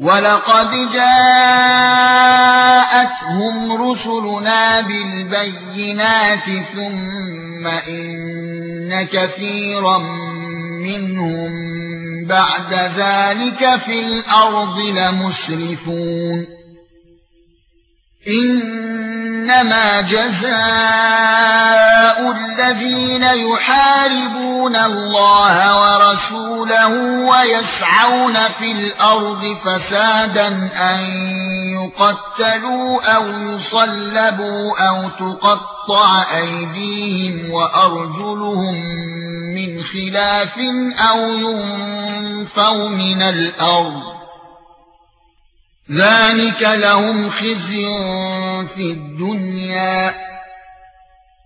ولقد جاءتهم رسلنا بالبينات ثم ان كثيرا منهم بعد ذلك في الأرض لمسرفون انما جزاء الذين يحاربون الله ورسوله ويسعون في الأرض فسادا أن يقتلوا أو يصلبوا أو تقطع أيديهم وأرجلهم من خلاف أو ينفوا من الأرض. ذلك لهم خزي في الدنيا.